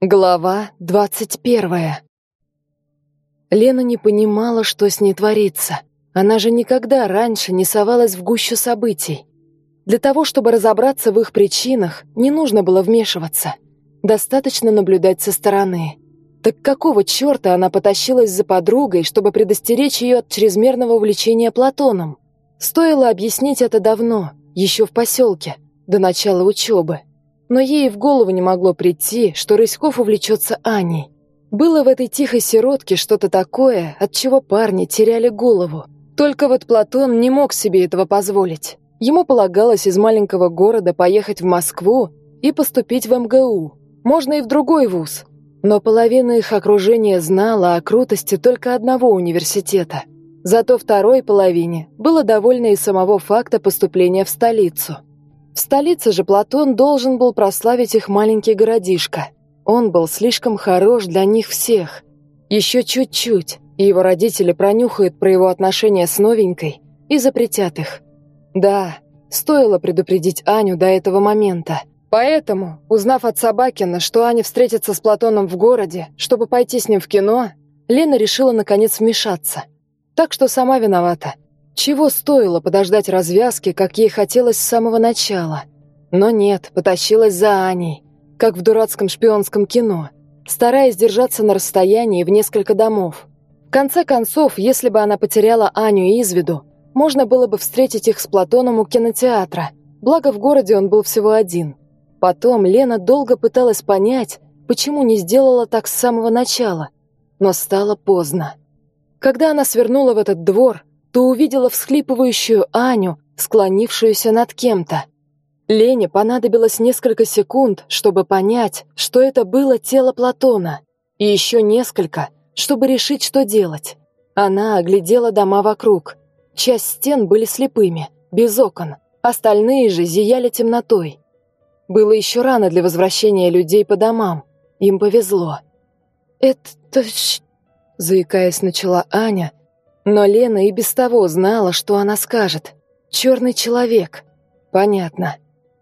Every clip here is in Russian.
Глава двадцать первая. Лена не понимала, что с ней творится. Она же никогда раньше не совалась в гущу событий. Для того, чтобы разобраться в их причинах, не нужно было вмешиваться. Достаточно наблюдать со стороны. Так какого черта она потащилась за подругой, чтобы предостеречь ее от чрезмерного увлечения Платоном? Стоило объяснить это давно, еще в поселке, до начала учебы но ей в голову не могло прийти, что Рыськов увлечется Аней. Было в этой тихой сиротке что-то такое, от чего парни теряли голову. Только вот Платон не мог себе этого позволить. Ему полагалось из маленького города поехать в Москву и поступить в МГУ. Можно и в другой вуз. Но половина их окружения знала о крутости только одного университета. Зато второй половине было довольно и самого факта поступления в столицу – в столице же Платон должен был прославить их маленький городишко. Он был слишком хорош для них всех. Еще чуть-чуть, и его родители пронюхают про его отношения с новенькой и запретят их. Да, стоило предупредить Аню до этого момента. Поэтому, узнав от Собакина, что Аня встретится с Платоном в городе, чтобы пойти с ним в кино, Лена решила наконец вмешаться. Так что сама виновата. Чего стоило подождать развязки, как ей хотелось с самого начала? Но нет, потащилась за Аней, как в дурацком шпионском кино, стараясь держаться на расстоянии в несколько домов. В конце концов, если бы она потеряла Аню из виду, можно было бы встретить их с Платоном у кинотеатра, благо в городе он был всего один. Потом Лена долго пыталась понять, почему не сделала так с самого начала, но стало поздно. Когда она свернула в этот двор, то увидела всхлипывающую Аню, склонившуюся над кем-то. Лене понадобилось несколько секунд, чтобы понять, что это было тело Платона, и еще несколько, чтобы решить, что делать. Она оглядела дома вокруг. Часть стен были слепыми, без окон, остальные же зияли темнотой. Было еще рано для возвращения людей по домам. Им повезло. «Это...» — заикаясь, начала Аня, но Лена и без того знала, что она скажет. «Черный человек». Понятно.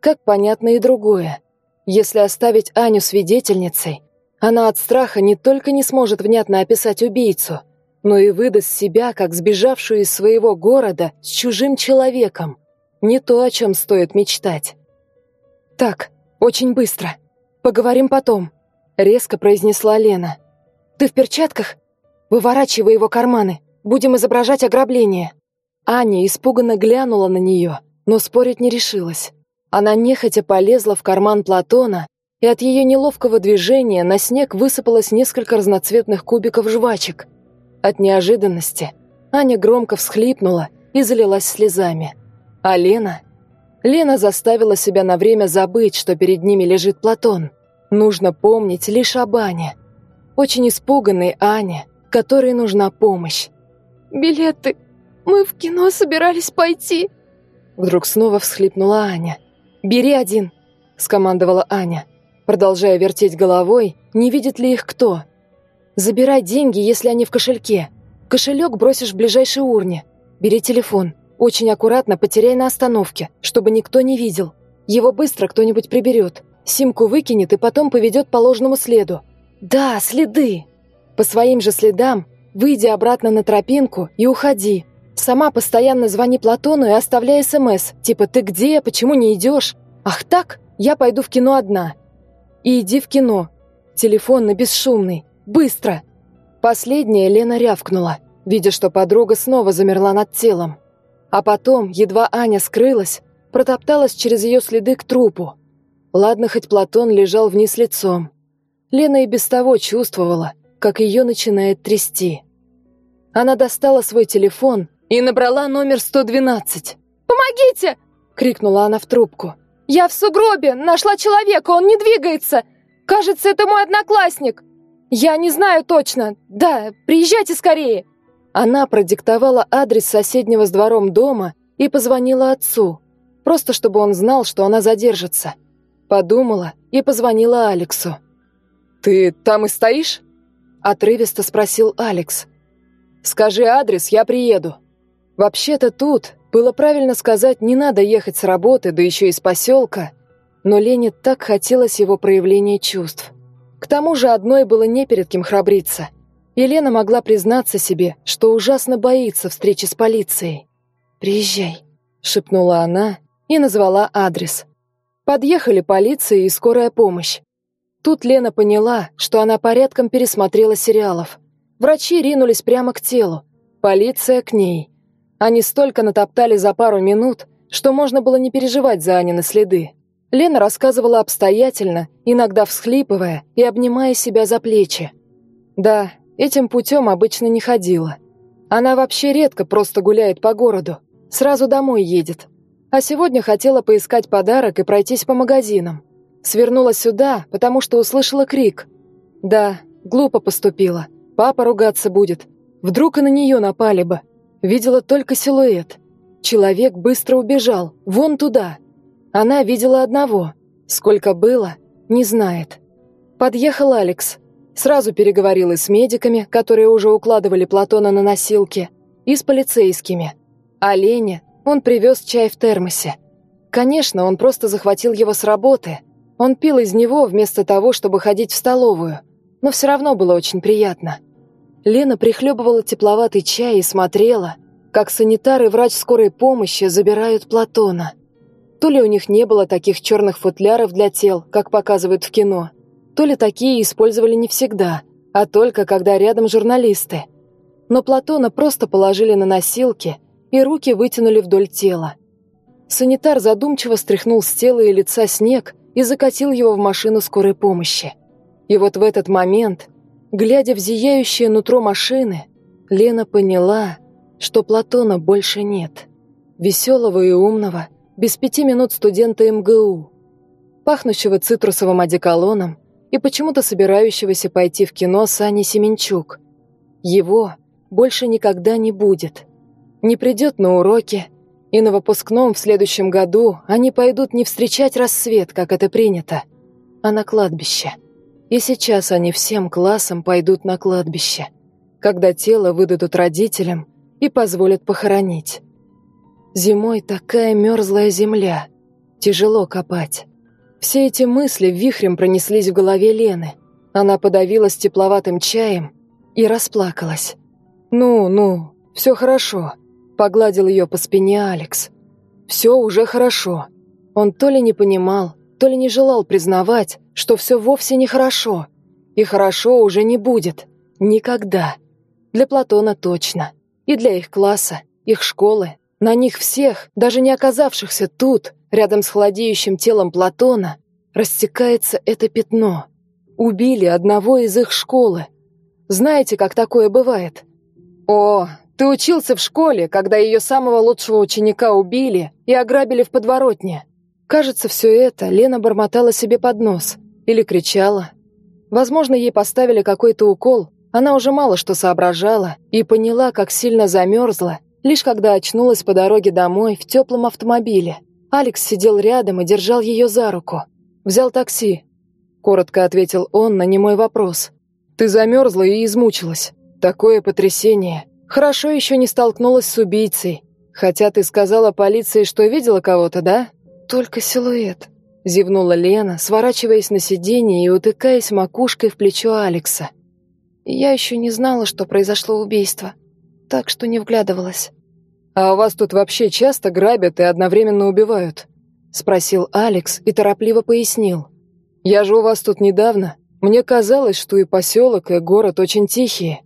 Как понятно и другое. Если оставить Аню свидетельницей, она от страха не только не сможет внятно описать убийцу, но и выдаст себя как сбежавшую из своего города с чужим человеком. Не то, о чем стоит мечтать. «Так, очень быстро. Поговорим потом», — резко произнесла Лена. «Ты в перчатках? Выворачивай его карманы. Будем изображать ограбление». Аня испуганно глянула на нее, но спорить не решилась. Она нехотя полезла в карман Платона, и от ее неловкого движения на снег высыпалось несколько разноцветных кубиков жвачек. От неожиданности Аня громко всхлипнула и залилась слезами. А Лена? Лена заставила себя на время забыть, что перед ними лежит Платон. Нужно помнить лишь об Ане. Очень испуганной Ане, которой нужна помощь. «Билеты! Мы в кино собирались пойти!» Вдруг снова всхлипнула Аня. «Бери один!» – скомандовала Аня, продолжая вертеть головой, не видит ли их кто. «Забирай деньги, если они в кошельке. Кошелек бросишь в ближайшей урне. Бери телефон. Очень аккуратно потеряй на остановке, чтобы никто не видел. Его быстро кто-нибудь приберет. Симку выкинет и потом поведет по ложному следу. Да, следы. По своим же следам Выйди обратно на тропинку и уходи. Сама постоянно звони Платону и оставляй СМС, типа «Ты где? Почему не идешь?» «Ах так? Я пойду в кино одна». И иди в кино. Телефон на бесшумный. Быстро!» Последняя Лена рявкнула, видя, что подруга снова замерла над телом. А потом, едва Аня скрылась, протопталась через ее следы к трупу. Ладно, хоть Платон лежал вниз лицом. Лена и без того чувствовала, как ее начинает трясти. Она достала свой телефон и набрала номер 112. «Помогите!» — крикнула она в трубку. «Я в сугробе! Нашла человека! Он не двигается! Кажется, это мой одноклассник! Я не знаю точно! Да, приезжайте скорее!» Она продиктовала адрес соседнего с двором дома и позвонила отцу, просто чтобы он знал, что она задержится. Подумала и позвонила Алексу. «Ты там и стоишь?» — отрывисто спросил Алекс. «Скажи адрес, я приеду». Вообще-то тут, было правильно сказать, не надо ехать с работы, да еще из поселка, но Лене так хотелось его проявления чувств. К тому же одной было не перед кем храбриться. Елена могла признаться себе, что ужасно боится встречи с полицией. «Приезжай», — шепнула она и назвала адрес. Подъехали полиция и скорая помощь. Тут Лена поняла, что она порядком пересмотрела сериалов. Врачи ринулись прямо к телу, полиция к ней. Они столько натоптали за пару минут, что можно было не переживать за Анины следы. Лена рассказывала обстоятельно, иногда всхлипывая и обнимая себя за плечи. Да, этим путем обычно не ходила. Она вообще редко просто гуляет по городу, сразу домой едет. А сегодня хотела поискать подарок и пройтись по магазинам. Свернула сюда, потому что услышала крик. Да, глупо поступила. Папа ругаться будет. Вдруг и на нее напали бы. Видела только силуэт. Человек быстро убежал, вон туда. Она видела одного. Сколько было, не знает. Подъехал Алекс. Сразу переговорил и с медиками, которые уже укладывали Платона на носилки, и с полицейскими. А он привез чай в термосе. Конечно, он просто захватил его с работы. Он пил из него вместо того, чтобы ходить в столовую. Но все равно было очень приятно. Лена прихлебывала тепловатый чай и смотрела, как санитар и врач скорой помощи забирают Платона. То ли у них не было таких черных футляров для тел, как показывают в кино, то ли такие использовали не всегда, а только когда рядом журналисты. Но Платона просто положили на носилки и руки вытянули вдоль тела. Санитар задумчиво стряхнул с тела и лица снег и закатил его в машину скорой помощи. И вот в этот момент, глядя в зияющее нутро машины, Лена поняла, что Платона больше нет. Веселого и умного – без пяти минут студента МГУ, пахнущего цитрусовым одеколоном и почему-то собирающегося пойти в кино с Аней Семенчук. Его больше никогда не будет. Не придет на уроки, и на выпускном в следующем году они пойдут не встречать рассвет, как это принято, а на кладбище. И сейчас они всем классом пойдут на кладбище, когда тело выдадут родителям и позволят похоронить. Зимой такая мерзлая земля. Тяжело копать. Все эти мысли вихрем пронеслись в голове Лены. Она подавилась тепловатым чаем и расплакалась. «Ну, ну, все хорошо», — погладил ее по спине Алекс. «Все уже хорошо». Он то ли не понимал, то ли не желал признавать, что все вовсе не хорошо. И хорошо уже не будет. Никогда. Для Платона точно. И для их класса, их школы, на них всех, даже не оказавшихся тут, рядом с холодеющим телом Платона, растекается это пятно. Убили одного из их школы. Знаете, как такое бывает? О, ты учился в школе, когда ее самого лучшего ученика убили и ограбили в подворотне. Кажется, все это Лена бормотала себе под нос или кричала. Возможно, ей поставили какой-то укол, она уже мало что соображала и поняла, как сильно замерзла Лишь когда очнулась по дороге домой в теплом автомобиле, Алекс сидел рядом и держал ее за руку. «Взял такси», — коротко ответил он на немой вопрос. «Ты замерзла и измучилась. Такое потрясение. Хорошо еще не столкнулась с убийцей. Хотя ты сказала полиции, что видела кого-то, да?» «Только силуэт», — зевнула Лена, сворачиваясь на сиденье и утыкаясь макушкой в плечо Алекса. «Я еще не знала, что произошло убийство так что не вглядывалась. «А у вас тут вообще часто грабят и одновременно убивают?» — спросил Алекс и торопливо пояснил. «Я же у вас тут недавно. Мне казалось, что и поселок, и город очень тихие».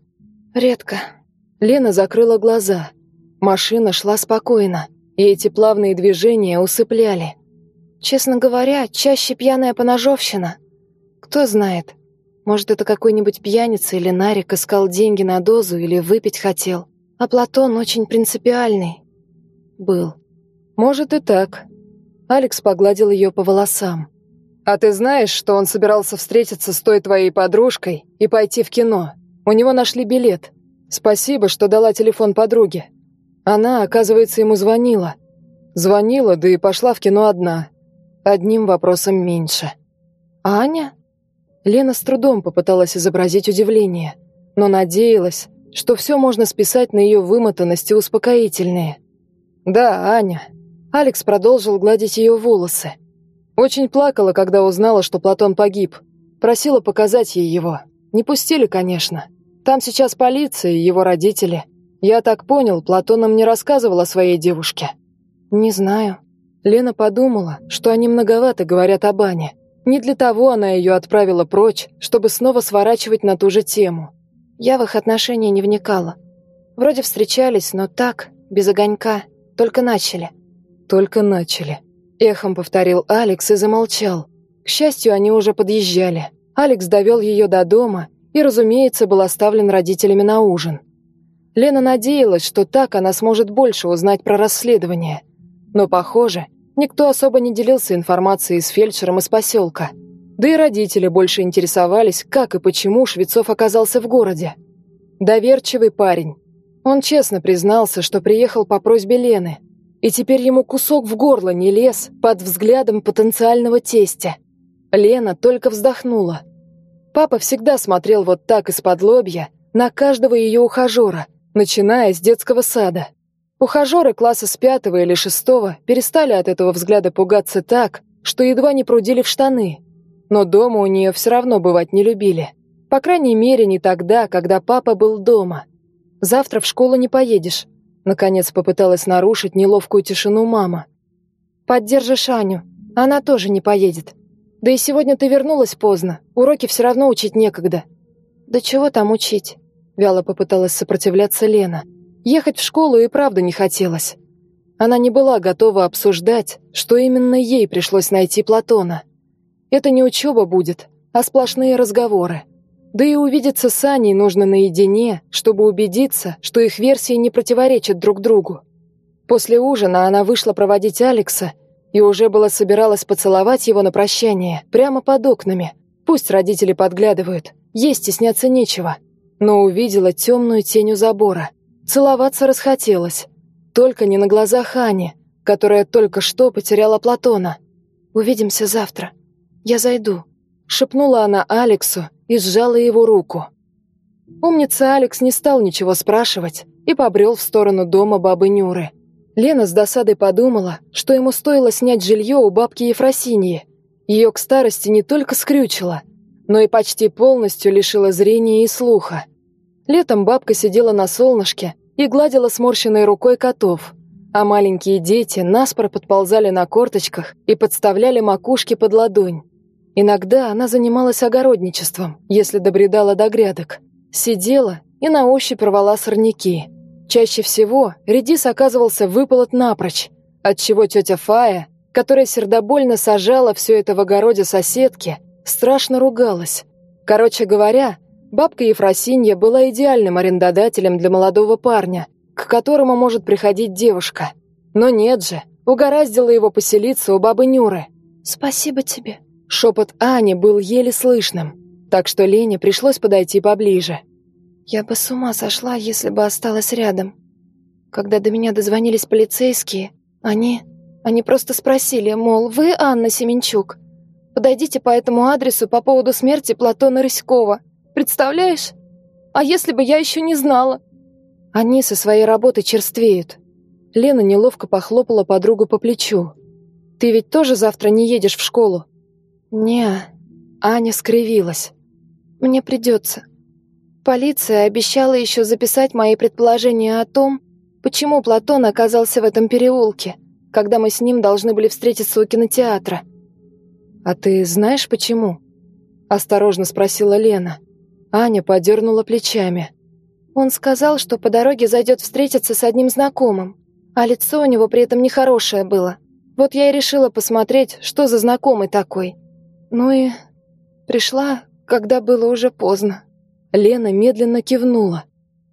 «Редко». Лена закрыла глаза. Машина шла спокойно, и эти плавные движения усыпляли. Честно говоря, чаще пьяная поножовщина. Кто знает, может, это какой-нибудь пьяница или нарик искал деньги на дозу или выпить хотел. А Платон очень принципиальный. Был. Может и так. Алекс погладил ее по волосам. А ты знаешь, что он собирался встретиться с той твоей подружкой и пойти в кино? У него нашли билет. Спасибо, что дала телефон подруге. Она, оказывается, ему звонила. Звонила, да и пошла в кино одна. Одним вопросом меньше. «Аня?» Лена с трудом попыталась изобразить удивление, но надеялась, что все можно списать на ее вымотанность и успокоительные. «Да, Аня». Алекс продолжил гладить ее волосы. Очень плакала, когда узнала, что Платон погиб. Просила показать ей его. Не пустили, конечно. Там сейчас полиция и его родители. Я так понял, Платон им не рассказывал о своей девушке. Не знаю. Лена подумала, что они многовато говорят об Ане. Не для того она ее отправила прочь, чтобы снова сворачивать на ту же тему. Я в их отношения не вникала. Вроде встречались, но так, без огонька, только начали. Только начали. Эхом повторил Алекс и замолчал. К счастью, они уже подъезжали. Алекс довел ее до дома и, разумеется, был оставлен родителями на ужин. Лена надеялась, что так она сможет больше узнать про расследование. Но, похоже, никто особо не делился информацией с фельдшером из поселка. Да и родители больше интересовались, как и почему Швецов оказался в городе. Доверчивый парень. Он честно признался, что приехал по просьбе Лены, и теперь ему кусок в горло не лез под взглядом потенциального тестя. Лена только вздохнула. Папа всегда смотрел вот так из-под лобья на каждого ее ухажера, начиная с детского сада. Ухажеры класса с пятого или шестого перестали от этого взгляда пугаться так, что едва не прудили в штаны. Но дома у нее все равно бывать не любили. По крайней мере, не тогда, когда папа был дома. «Завтра в школу не поедешь», — наконец попыталась нарушить неловкую тишину мама. «Поддержишь Аню. Она тоже не поедет. Да и сегодня ты вернулась поздно. Уроки все равно учить некогда». «Да чего там учить?» Вяло попыталась сопротивляться Лена. Ехать в школу и правда не хотелось. Она не была готова обсуждать, что именно ей пришлось найти Платона. Это не учеба будет, а сплошные разговоры. Да и увидеться с Аней нужно наедине, чтобы убедиться, что их версии не противоречат друг другу. После ужина она вышла проводить Алекса и уже было собиралась поцеловать его на прощание, прямо под окнами. Пусть родители подглядывают, ей стесняться нечего но увидела темную тень у забора. Целоваться расхотелось. Только не на глазах Ани, которая только что потеряла Платона. «Увидимся завтра. Я зайду», — шепнула она Алексу и сжала его руку. Умница Алекс не стал ничего спрашивать и побрел в сторону дома бабы Нюры. Лена с досадой подумала, что ему стоило снять жилье у бабки Ефросиньи. Ее к старости не только скрючило, но и почти полностью лишило зрения и слуха. Летом бабка сидела на солнышке и гладила сморщенной рукой котов, а маленькие дети наспор подползали на корточках и подставляли макушки под ладонь. Иногда она занималась огородничеством, если добредала до грядок. Сидела и на ощупь рвала сорняки. Чаще всего редис оказывался выполот напрочь, отчего тетя Фая, которая сердобольно сажала все это в огороде соседки, страшно ругалась. Короче говоря, Бабка Ефросинья была идеальным арендодателем для молодого парня, к которому может приходить девушка. Но нет же, угораздило его поселиться у бабы Нюры. «Спасибо тебе». Шепот Ани был еле слышным, так что Лене пришлось подойти поближе. «Я бы с ума сошла, если бы осталась рядом. Когда до меня дозвонились полицейские, они... Они просто спросили, мол, вы Анна Семенчук? Подойдите по этому адресу по поводу смерти Платона Рыськова. Представляешь? А если бы я еще не знала? Они со своей работы черствеют. Лена неловко похлопала подругу по плечу. Ты ведь тоже завтра не едешь в школу? Не. Аня скривилась. Мне придется. Полиция обещала еще записать мои предположения о том, почему Платон оказался в этом переулке, когда мы с ним должны были встретиться у кинотеатра. «А ты знаешь, почему?» – осторожно спросила Лена. Аня подернула плечами. Он сказал, что по дороге зайдет встретиться с одним знакомым, а лицо у него при этом нехорошее было. Вот я и решила посмотреть, что за знакомый такой. Ну и пришла, когда было уже поздно. Лена медленно кивнула.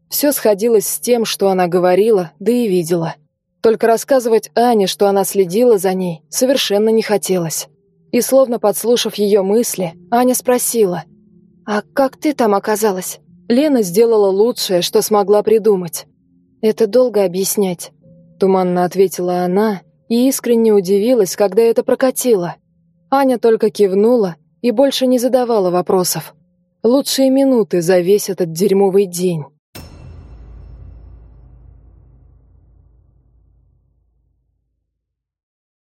Все сходилось с тем, что она говорила, да и видела. Только рассказывать Ане, что она следила за ней, совершенно не хотелось. И словно подслушав ее мысли, Аня спросила – «А как ты там оказалась?» Лена сделала лучшее, что смогла придумать. «Это долго объяснять», — туманно ответила она и искренне удивилась, когда это прокатило. Аня только кивнула и больше не задавала вопросов. Лучшие минуты за весь этот дерьмовый день.